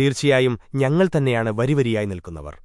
തീർച്ചയായും ഞങ്ങൾ തന്നെയാണ് വരിവരിയായി നിൽക്കുന്നവർ